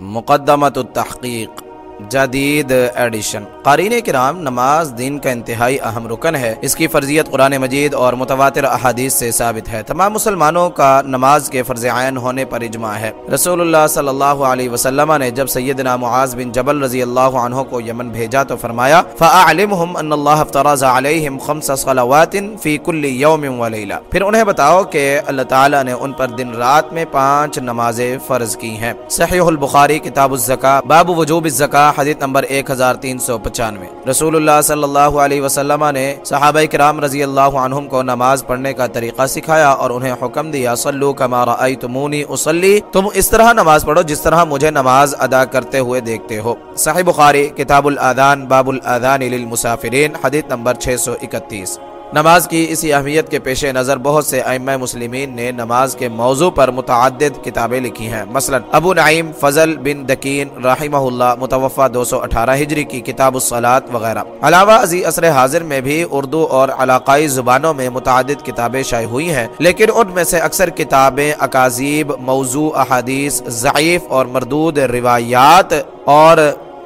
مقدمة التحقيق. جدید ایڈیشن۔ قارین کرام، نماز دین کا انتہائی اہم رکن ہے۔ اس کی فرضیت قرآن مجید اور متواتر احادیث سے ثابت ہے۔ تمام مسلمانوں کا نماز کے فرض عین ہونے پر اجماع ہے۔ رسول اللہ صلی اللہ علیہ وسلم نے جب سیدنا معاذ بن جبل رضی اللہ عنہ کو یمن بھیجا تو فرمایا فَأَعْلِمْهُمْ أَنَّ اللَّهَ افْتَرَزَ عَلَيْهِمْ خَمْسَ صَلَوَاتٍ فِي كُلِّ يَوْمٍ وَلَيْلَةٍ پھر انہیں بتاؤ کہ اللہ تعالیٰ نے ان پر دن رات میں پانچ نمازیں فرض کی ہیں۔ صحیح البخاری، کتاب الزکا باب وجوب الزکا حدیث نمبر 1395 رسول اللہ صلی اللہ علیہ وسلم نے صحابہ کرام رضی اللہ عنہم کو نماز پڑھنے کا طریقہ سکھایا اور انہیں حکم دیا، صلو کما رأیتمونی اصلی۔ تم اس طرح نماز پڑھو جس طرح مجھے نماز ادا کرتے ہوئے دیکھتے ہو۔ صحیح بخاری، کتاب الادان باب الادان للمسافرین، حدیث نمبر 631 نماز کی اسی اہمیت کے پیش نظر بہت سے ائمہ مسلمین نے نماز کے موضوع پر متعدد کتابیں لکھی ہیں۔ مثلا ابو نعیم فضل بن دکین رحمہ اللہ متوفہ دو سو اٹھارہ ہجری کی کتاب الصلاۃ وغیرہ۔ علاوہ ازی عصر حاضر میں بھی اردو اور علاقائی زبانوں میں متعدد کتابیں شائع ہوئی ہیں، لیکن ان میں سے اکثر کتابیں اکاذیب، موضوع، احادیث، ضعیف اور مردود روایات اور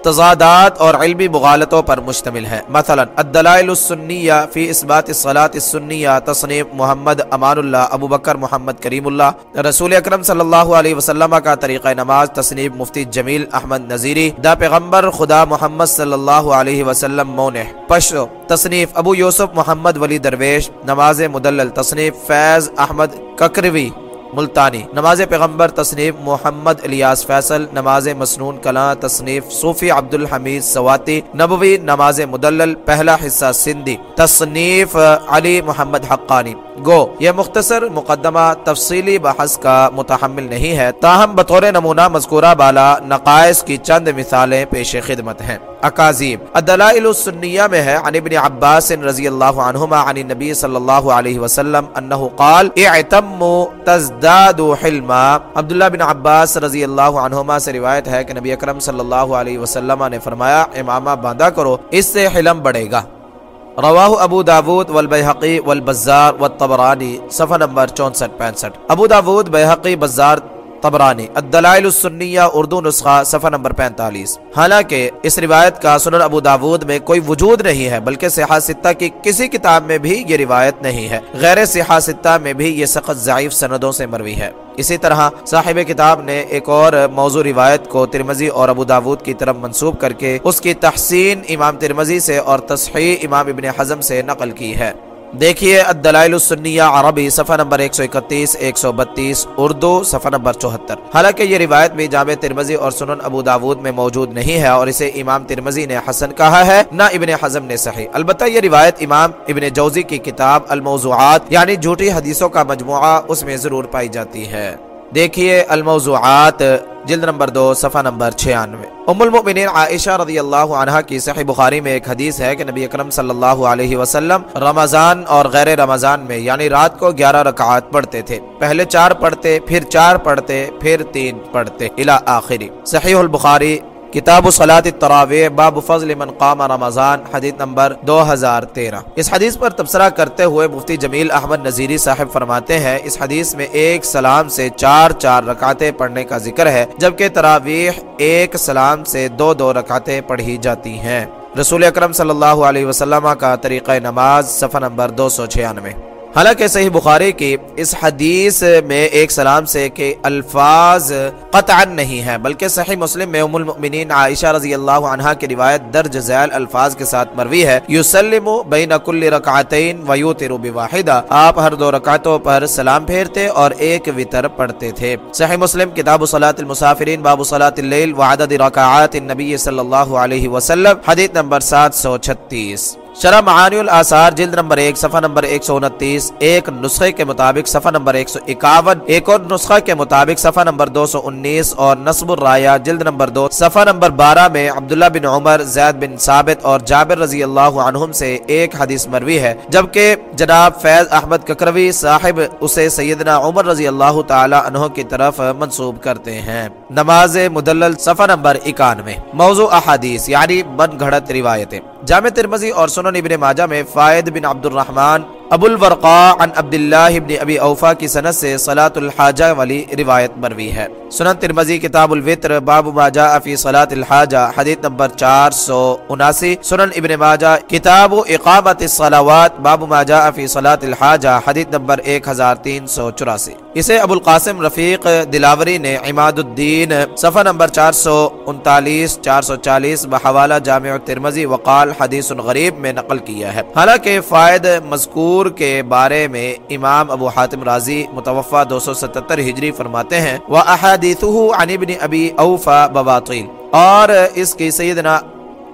تضادات اور علمی مغالطوں پر مشتمل ہے۔ مثلا، الدلائل السنیہ فی اثبات الصلاة السنیہ، تصنیف محمد امان اللہ ابو بکر محمد کریم اللہ رسول اکرم صلی اللہ علیہ وسلم کا طریقہ نماز، تصنیف مفتی جمیل احمد نظیری، دا پیغمبر خدا محمد صلی اللہ علیہ وسلم مونح پشر تصنیف ابو یوسف محمد ولی درویش، نماز مدلل، تصنیف فیض احمد ککروی۔ ملتانی۔ نماز پیغمبر تصنیف محمد الیاس فیصل، نماز مسنون کلاں تصنیف صوفی عبد الحمید سواتی، نبوی نماز مدلل، پہلا حصہ سندھی۔ تصنیف علی محمد حقانی۔ گو، یہ مختصر، مقدمہ، تفصیلی بحث کا متحمل نہیں ہے۔ تاہم، بطور نمونہ مذکورہ بالا نقائص کی چند مثالیں پیش خدمت ہیں۔ اکاذیب۔ الدلائل السنیہ میں ہے، عن ابن عباس رضی اللہ عنہما عن نبی صلی اللہ علیہ وسلم انہو قال اعتم و حلما۔ عبداللہ بن عباس رضی اللہ عنہما سے روایت ہے کہ نبی اکرم صلی اللہ علیہ وسلم نے فرمایا امامہ، باندھا کرو، اس سے حلم بڑھے گا۔ رواہ ابو داود والبیحقی والبزار والطبرانی، صفحہ نمبر 64 65 ابو داود، بیحقی، بزار طبرانی، الدلائل السنیہ، اردو نسخہ، صفحہ نمبر 45 حالانکہ اس روایت کا سنن ابو داود میں کوئی وجود نہیں ہے، بلکہ صحہ ستہ کی کسی کتاب میں بھی یہ روایت نہیں ہے۔ غیر صحہ ستہ میں بھی یہ سخت ضعیف سندوں سے مروی ہے۔ اسی طرح صاحب کتاب نے ایک اور موضوع روایت کو ترمزی اور ابو داود کی طرف منسوب کر کے اس کی تحسین امام ترمزی سے اور تصحیح امام ابن حزم سے نقل کی ہے۔ دیکھیے الدلائل السنیہ عربی، صفحہ نمبر 131 132 اردو، صفحہ نمبر 74 حالانکہ یہ روایت بھی جامع ترمزی اور سنن ابو داود میں موجود نہیں ہے اور اسے امام ترمزی نے حسن کہا ہے، نہ ابن حزم نے صحیح۔ البتہ یہ روایت امام ابن جوزی کی کتاب الموضوعات یعنی جھوٹی حدیثوں کا مجموعہ، اس میں ضرور پائی جاتی ہے۔ دیکھیے الموضوعات، جلد نمبر دو، صفحہ نمبر 96 ام المؤمنین عائشہ رضی اللہ عنہ کی صحیح بخاری میں ایک حدیث ہے کہ نبی اکرم صلی اللہ علیہ وسلم رمضان اور غیر رمضان میں یعنی رات کو گیارہ رکعات پڑھتے تھے۔ پہلے چار پڑھتے، پھر چار پڑھتے، پھر تین پڑھتے۔ الى آخری۔ صحیح البخاری کتاب و صلاۃ التراویح، باب فضل من قام رمضان، حدیث نمبر دو ہزار تیرہ۔ اس حدیث پر تبصرہ کرتے ہوئے مفتی جمیل احمد نظیری صاحب فرماتے ہیں، اس حدیث میں ایک سلام سے چار چار رکعتیں پڑھنے کا ذکر ہے، جبکہ تراویح ایک سلام سے دو دو رکعتیں پڑھی جاتی ہیں۔ رسول اکرم صلی اللہ علیہ وسلم کا طریقہ نماز، صفحہ نمبر دو سو چھیانوے۔ حالانکہ صحیح بخاری کی اس حدیث میں ایک سلام سے کہ الفاظ قطعا نہیں ہے بلکہ صحیح مسلم میں ام المؤمنین عائشہ رضی اللہ عنہ کی روایت درج ذیل الفاظ کے ساتھ مروی ہے۔ یسلم بین کل رکعتین ویوتر بواحدہ۔ آپ ہر دو رکعتوں پر سلام پھیرتے اور ایک وطر پڑھتے تھے۔ صحیح مسلم کتاب صلاۃ المسافرین، باب صلاۃ اللیل وعدد رکعات النبی صلی اللہ علیہ وسلم، حدیث نمبر سات سو چھتیس۔ شرح معانی الاثار، جلد نمبر ایک، صفحہ نمبر ایک سو انتیس، ایک نسخے کے مطابق، صفحہ نمبر ایک سو اکاون، ایک اور نسخہ کے مطابق، صفحہ نمبر دو سو انیس اور نصب الرایا، جلد نمبر دو، صفحہ نمبر بارہ میں عبداللہ بن عمر، زید بن ثابت اور جابر رضی اللہ عنہم سے ایک حدیث مروی ہے، جبکہ جناب فیض احمد ککروی صاحب اسے سیدنا عمر رضی اللہ تعالی عنہ کی طرف منسوب کرتے ہیں۔ نماز مدلل، صفحہ نمبر اکانوے۔ موضوع احادیث یعنی من گھڑت روایتیں۔ جامع ترمزی اور سنن ابن ماجہ میں فائد بن عبد الرحمن ابو الورقا عن عبداللہ ابن ابی اوفا کی سنت سے صلاة الحاجہ والی روایت مروی ہے۔ سنن ترمزی کتاب الوطر باب ما جاء فی صلاة الحاجہ حدیث نمبر چار سو اناسی۔ سنن ابن ماجہ، کتاب اقامت الصلاوات باب ما جاء فی صلاة الحاجہ حدیث نمبر ایک ہزار تین سو چوراسی۔ اسے ابو القاسم رفیق دلاوری نے عماد الدین صفحہ نمبر چار سو انتالیس، چار سو چالیس، بحوالہ جامع ترمزی وقال حدیث غریب میں نقل کیا ہے۔ حالانکہ فائد مذکور کے بارے میں امام ابو حاتم رازی متوفہ دو سو ستتر ہجری فرماتے ہیں عَنِ ابن ابی اوفا بباطیل اور اس کی سیدنا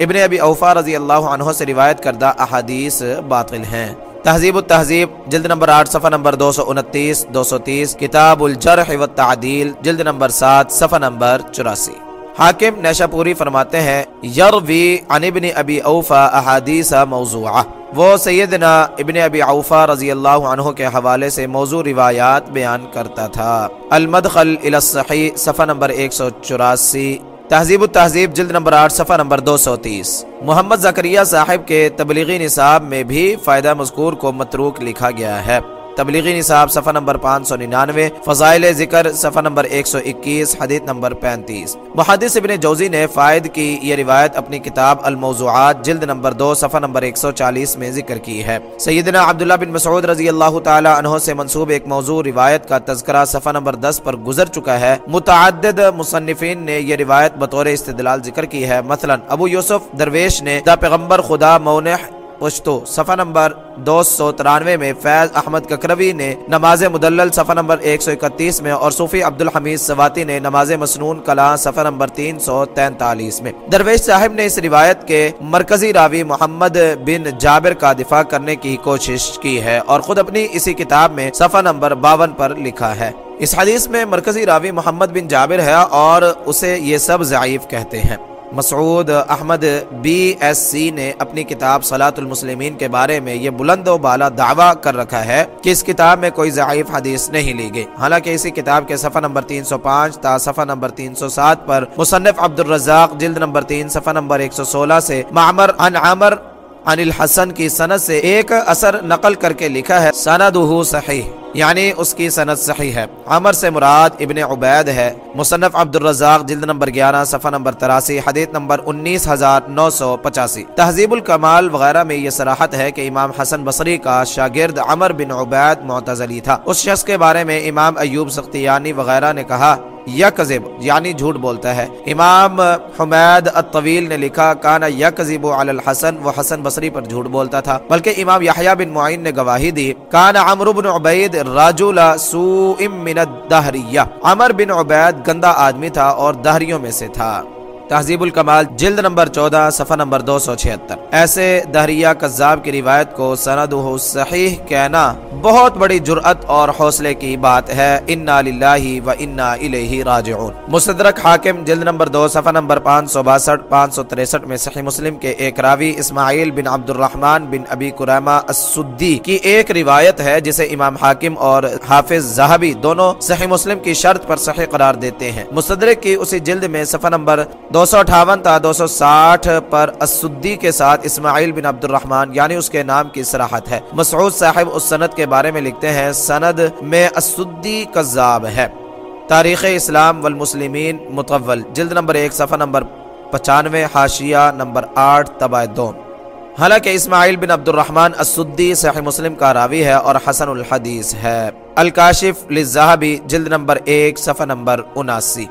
ابن ابی اوفا رضی اللہ عنہ سے روایت کردہ احادیث باطل ہیں۔ تہذیب التہذیب، جلد نمبر آٹھ، صفحہ نمبر دو سو انتیس، دو سو تیس، کتاب الجرح والتعدیل، جلد نمبر سات، صفحہ نمبر چوراسی۔ حاکم نیشا پوری فرماتے ہیں، یروی عن ابن ابی اوفا احادیث موضوعہ۔ وہ سیدنا ابن ابی اوفا رضی اللہ عنہ کے حوالے سے موضوع روایات بیان کرتا تھا۔ المدخل الصحیح، صفحہ نمبر ایک سو چوراسی۔ تہذیب التہذیب، جلد نمبر آٹھ، صفحہ نمبر دو سو تیس۔ محمد زکریہ صاحب کے تبلیغی نصاب میں بھی فائدہ مذکور کو متروک لکھا گیا ہے۔ تبلیغی نصاب صفحہ نمبر پانچ سو ننانوے، فضائل ذکر صفحہ نمبر ایک سو اکیس، حدیث نمبر پینتیس۔ محدث ابن جوزی نے فائد کی یہ روایت اپنی کتاب الموضوعات، جلد نمبر دو، صفحہ نمبر ایک سو چالیس میں ذکر کی ہے۔ سیدنا عبداللہ بن مسعود رضی اللہ تعالی عنہ سے منصوب ایک موضوع روایت کا تذکرہ صفحہ نمبر دس پر گزر چکا ہے۔ متعدد مصنفین نے یہ روایت بطور استدلال ذکر کی ہے۔ مثلا ابو یوسف درویش نے، دا پیغمبر خدا مونح پشتو صفحہ نمبر دو سو ترانوے میں فیض احمد ککروی نے نماز مدلل صفحہ نمبر ایک سو اکتیس میں اور صوفی عبد الحمید سواتی نے نماز مسنون کلا صفحہ نمبر تین سو تینتالیس میں۔ درویش صاحب نے اس روایت کے مرکزی راوی محمد بن جابر کا دفاع کرنے کی کوشش کی ہے اور خود اپنی اسی کتاب میں صفحہ نمبر باون پر لکھا ہے۔ اس حدیث میں مرکزی راوی محمد بن جابر ہے اور اسے یہ سب ضعیف کہتے ہیں۔ Masood Ahmed B S C نے اپنی کتاب صلاة المسلمین کے بارے میں یہ بلند و بالا دعویٰ کر رکھا ہے کہ اس کتاب میں کوئی ضعیف حدیث نہیں لی گئی۔ حالانکہ اسی کتاب کے صفحہ نمبر تین سو پانچ تا صفحہ نمبر تین سو سات پر مصنف عبد الرزاق جلد نمبر تین صفحہ نمبر ایک سو سولہ سے معمر عن عمر عن الحسن کی سند سے ایک اثر نقل کر کے لکھا ہے سندہ صحیح یعنی اس کی سند صحیح ہے۔ عمر سے مراد ابن عبید ہے۔ مصنف عبد الرزاق جلد نمبر گیارہ، صفحہ نمبر تراسی، حدیث نمبر انیس ہزار نو سو پچاسی۔ تہذیب الکمال وغیرہ میں یہ سراحت ہے کہ امام حسن بصری کا شاگرد عمر بن عبید معتزلی تھا۔ اس شخص کے بارے میں امام ایوب سختیانی وغیرہ نے کہا یا کذب یعنی جھوٹ بولتا ہے۔ امام حمید الطویل نے لکھا کانا یا کذب علی الحسن، وہ حسن بصری پر جھوٹ بولتا تھا، بلکہ امام یحییٰ بن معین نے گواہی دی کانا عمرو بن عبید راجول سوء من الدہریہ۔ عمر بن عبید گندہ آدمی تھا اور دہریوں میں سے تھا۔ تہذیب الکمال، جلد نمبر چودہ، صفحہ نمبر دو سو چھہتر۔ ایسے دہریہ قذاب کی روایت کو سند صحیح کہنا بہت بڑی جرأت اور حوصلے کی بات ہے۔ انا للہ و انا الیہ راجعون۔ مصدرک حاکم، جلد نمبر دو، صفحہ نمبر پانچ سو باسٹھ، پانچ سو تریسٹھ میں صحیح مسلم کے ایک راوی اسماعیل بن عبد الرحمن بن ابی قرامہ السدی کی ایک روایت ہے، جسے امام حاکم اور حافظ زہبی دونوں صحیح مسلم کی شرط پر صحیح قرار دیتے ہیں۔ مصدرک کی اسی جلد میں صفحہ نمبر دو سو اٹھاون تا دو سو ساٹھ پر اسدی کے ساتھ اسماعیل بن عبد الرحمن یعنی اس کے نام کی صراحت ہے مسعود صاحب اس سند کے بارے میں لکھتے ہیں، سند میں اسدی قذاب ہے۔ تاریخ اسلام والمسلمین متول جلد نمبر ایک، صفحہ نمبر پچانوے، حاشیہ نمبر آٹھ، تباہ دون۔ حالانکہ اسماعیل بن عبد الرحمن السدی صحیح مسلم کا راوی ہے اور حسن الحدیث ہے۔ الکاشف للذہبی، جلد نمبر ایک، صفحہ نمبر اناسی۔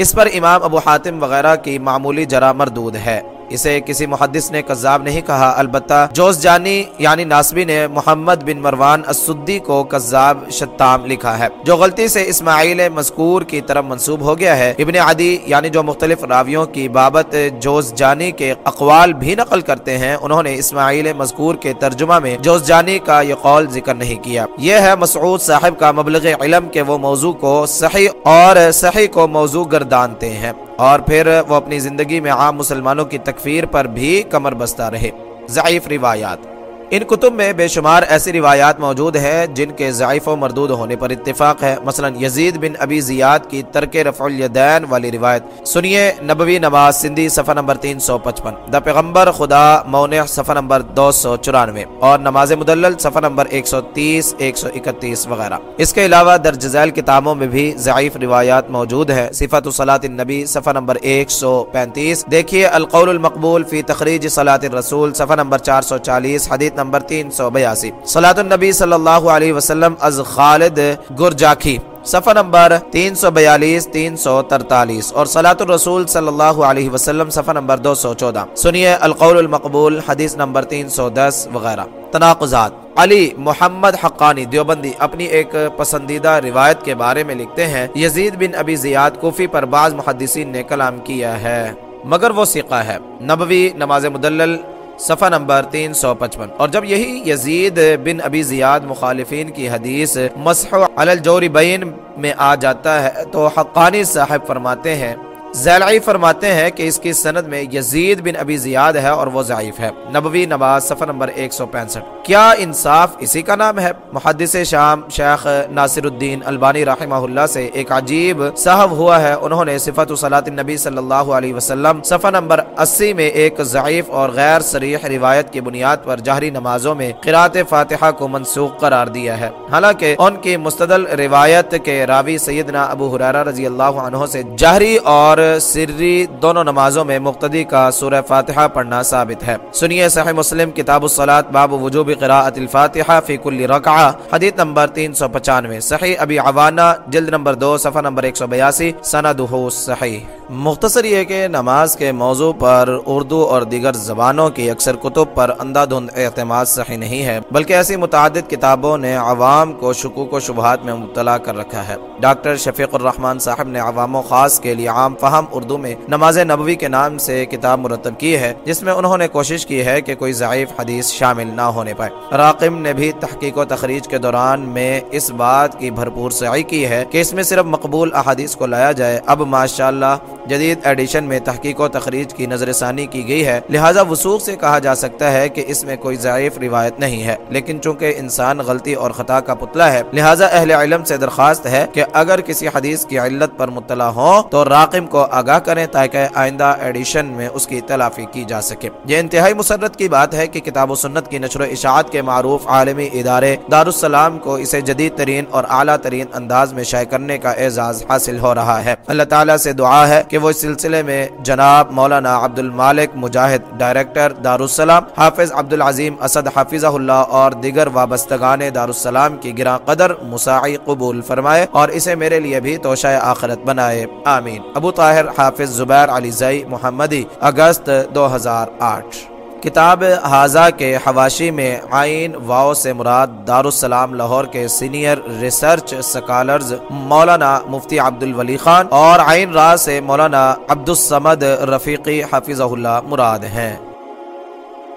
اس پر امام ابو حاتم وغیرہ کی معمولی جرا مردود ہے۔ اسے کسی محدث نے قذاب نہیں کہا۔ البتہ جوز جانی یعنی ناسبی نے محمد بن مروان السدی کو قذاب شتام لکھا ہے۔ جو غلطی سے اسماعیل مذکور کی طرف منصوب ہو گیا ہے، ابن عدی یعنی جو مختلف راویوں کی بابت جوز جانی کے اقوال بھی نقل کرتے ہیں، انہوں نے اسماعیل مذکور کے ترجمہ میں جوز جانی کا یہ قول ذکر نہیں کیا۔ یہ ہے مسعود صاحب کا مبلغ علم کے وہ موضوع کو صحیح اور صحیح کو موضوع گردانتے ہیں۔ اور پھر وہ اپنی زندگی میں عام مسلمانوں کی تکفیر پر بھی کمر بستہ رہے۔ ضعیف روایات۔ ان کتب میں بے شمار ایسی روایات موجود ہیں جن کے ضعیف و مردود ہونے پر اتفاق ہے۔ مثلا یزید بن ابی زیاد کی ترک رفع الیدین والی روایت۔ سنیے نبوی نواز سندھی صفحہ نمبر تین سو پچپن۔ دا پیغمبر خدا مونح صفحہ نمبر دو سو چورانوے اور نماز مدلل صفحہ نمبر ایک سو تیس، ایک سو اکتیس وغیرہ۔ اس کے علاوہ درج ذیل کتابوں میں بھی ضعیف روایات موجود ہیں۔ صفت صلاۃ النبی صفحہ نمبر ایک سو پینتیس۔ دیکھیے القول المقبول فی تخریج صلاۃ الرسول صفحہ نمبر چار سو چالیس، حدیث نمبر تین سو بیاسی۔ صلاۃ النبی صلی اللہ علیہ وسلم از خالد گرجاکی صفحہ نمبر تین سو بیالیس، تین سو ترتالیس۔ اور صلاۃ الرسول صلی اللہ علیہ وسلم صفحہ نمبر دو سو چودہ۔ سنیے القول المقبول، حدیث نمبر تین سو دس وغیرہ۔ تناقضات۔ علی محمد حقانی دیوبندی اپنی ایک پسندیدہ روایت کے بارے میں لکھتے ہیں، یزید بن ابی زیاد کوفی پر بعض محدثین نے کلام کیا ہے، مگر وہ سیقہ ہے۔ نبوی نماز مدلل صفحہ نمبر تین سو پچپن۔ اور جب یہی یزید بن ابی زیاد مخالفین کی حدیث مسح علی الجوری بین میں آ جاتا ہے، تو حقانی صاحب فرماتے ہیں زیلائی فرماتے ہیں کہ اس کی سند میں یزید بن ابی زیاد ہے اور وہ ضعیف ہے۔ نبوی نواز صفحہ نمبر 165 کیا انصاف اسی کا نام ہے؟ محدث شام شیخ ناصر الدین البانی رحمہ اللہ سے ایک عجیب صحب ہوا ہے۔ انہوں نے صفت صلاۃ النبی صلی اللہ علیہ وسلم صفحہ نمبر 80 میں ایک ضعیف اور غیر صریح روایت کی بنیاد پر جہری نمازوں میں قرات فاتحہ کو منسوخ قرار دیا ہے۔ حالانکہ ان کی مستدل روایت کے راوی سیدنا ابو حرارہ رضی اللہ عنہ سے جہری اور سری دونوں نمازوں میں مقتدی کا سورہ فاتحہ پڑھنا ثابت ہے۔ سنیے صحیح مسلم کتاب الصلاۃ، باب وجوب قراءت الفاتحہ فی کل رکعہ، حدیث نمبر 395 صحیح ابی عوانہ، جلد نمبر دو، صفحہ نمبر 182 سندہ صحیح۔ مختصر یہ کہ نماز کے موضوع پر اردو اور دیگر زبانوں کی اکثر کتب پر اندھا دھند اعتماد صحیح نہیں ہے، بلکہ ایسی متعدد کتابوں نے عوام کو شکوک و شبہات میں مبتلا کر رکھا ہے۔ ڈاکٹر شفیق الرحمان صاحب نے عوام و خاص کے لیے عام فہم اردو میں نماز نبوی کے نام سے کتاب مرتب کی ہے، جس میں انہوں نے کوشش کی ہے کہ کوئی ضعیف حدیث شامل نہ ہونے پائے۔ راقم نے بھی تحقیق و تخریج کے دوران میں اس بات کی بھرپور سعی کی ہے کہ اس میں صرف مقبول احادیث کو لایا جائے۔ اب ماشاءاللہ جدید ایڈیشن میں تحقیق و تخریج کی نظر ثانی کی گئی ہے۔ لہٰذا وسوخ سے کہا جا سکتا ہے کہ اس میں کوئی ضعیف روایت نہیں ہے، لیکن چونکہ انسان غلطی اور خطا کا پتلا ہے، لہٰذا اہل علم سے درخواست ہے کہ اگر کسی حدیث کی علت پر مطلع ہو تو راقم کو آگاہ کریں تاکہ آئندہ ایڈیشن میں اس کی تلافی کی جا سکے۔ یہ انتہائی مسرت کی بات ہے کہ کتاب و سنت کی نشر و اشاعت کے معروف عالمی ادارے دارالسلام کو اسے جدید ترین اور اعلیٰ ترین انداز میں شائع کرنے کا اعزاز حاصل ہو رہا ہے۔ اللہ تعالیٰ سے دعا ہے کہ وہ اس سلسلے میں جناب مولانا عبد المالک مجاہد، ڈائریکٹر دارالسلام حافظ عبد العظیم اسد حافظ اللہ اور دیگر وابستگان دارالسلام کی گراں قدر مساعی قبول فرمائے اور اسے میرے لیے بھی توشہ آخرت بنائے۔ آمین۔ ابو طاہر حافظ زبیر علی زئی محمدی، اگست دو ہزار آٹھ۔ کتاب حاضہ کے حواشی میں آئین واؤ سے مراد دارالسلام لاہور کے سینئر ریسرچ سکالرز مولانا مفتی عبد الولی خان اور آئین راہ سے مولانا عبد السمد رفیقی حفظہ اللہ مراد ہیں۔